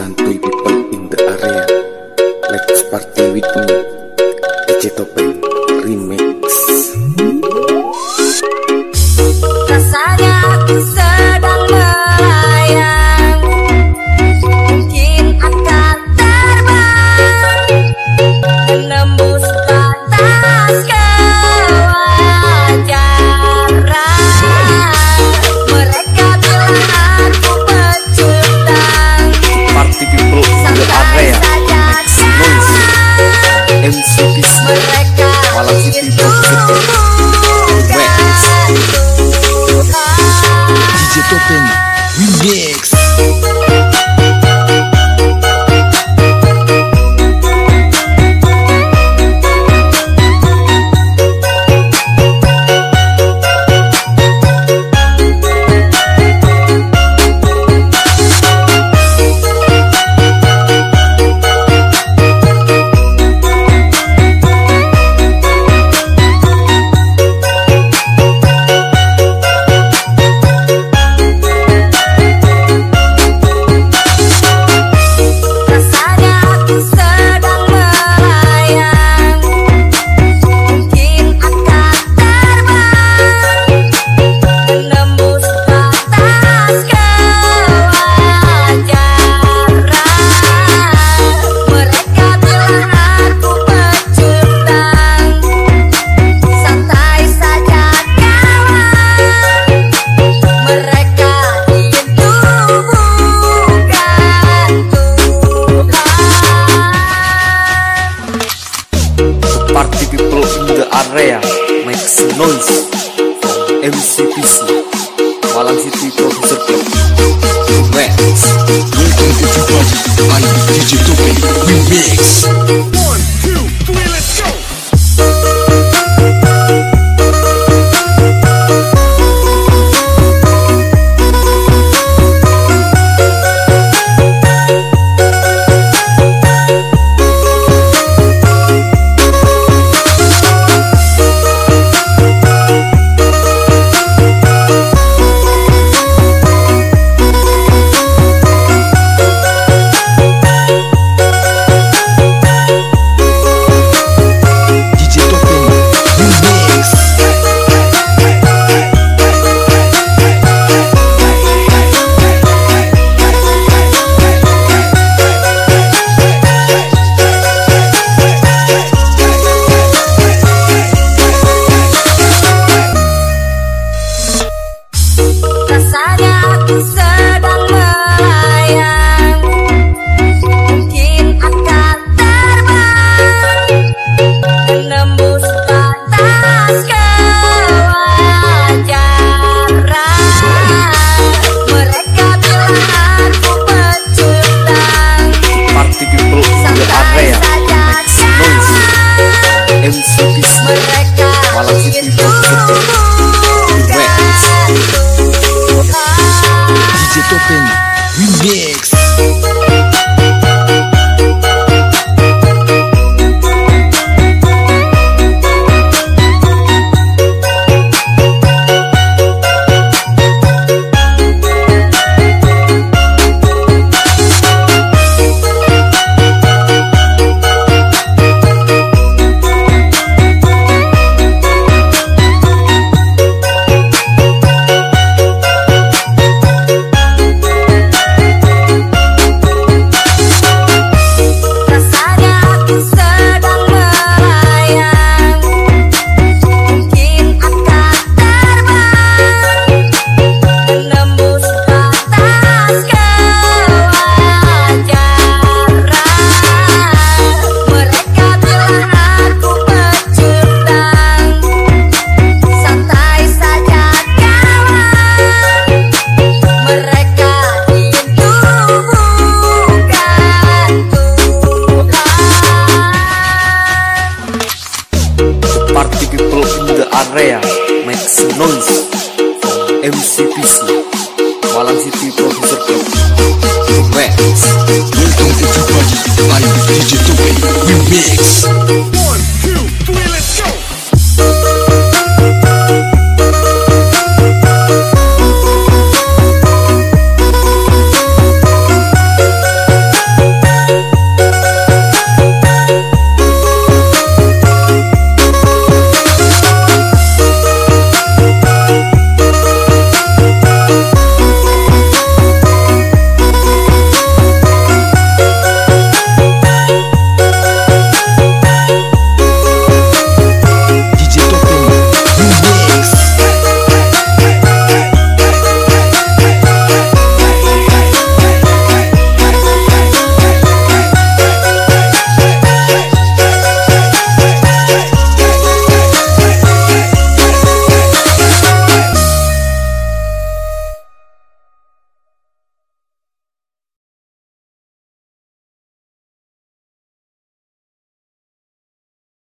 santuy people Hallelujah. MC Pisma Malam City Producer Club. Rats Welcome to DJ Tupi Remix One Rare makes noise from MCPC Malang City Producer Club Max Welcome to the party by DJ Toy We mix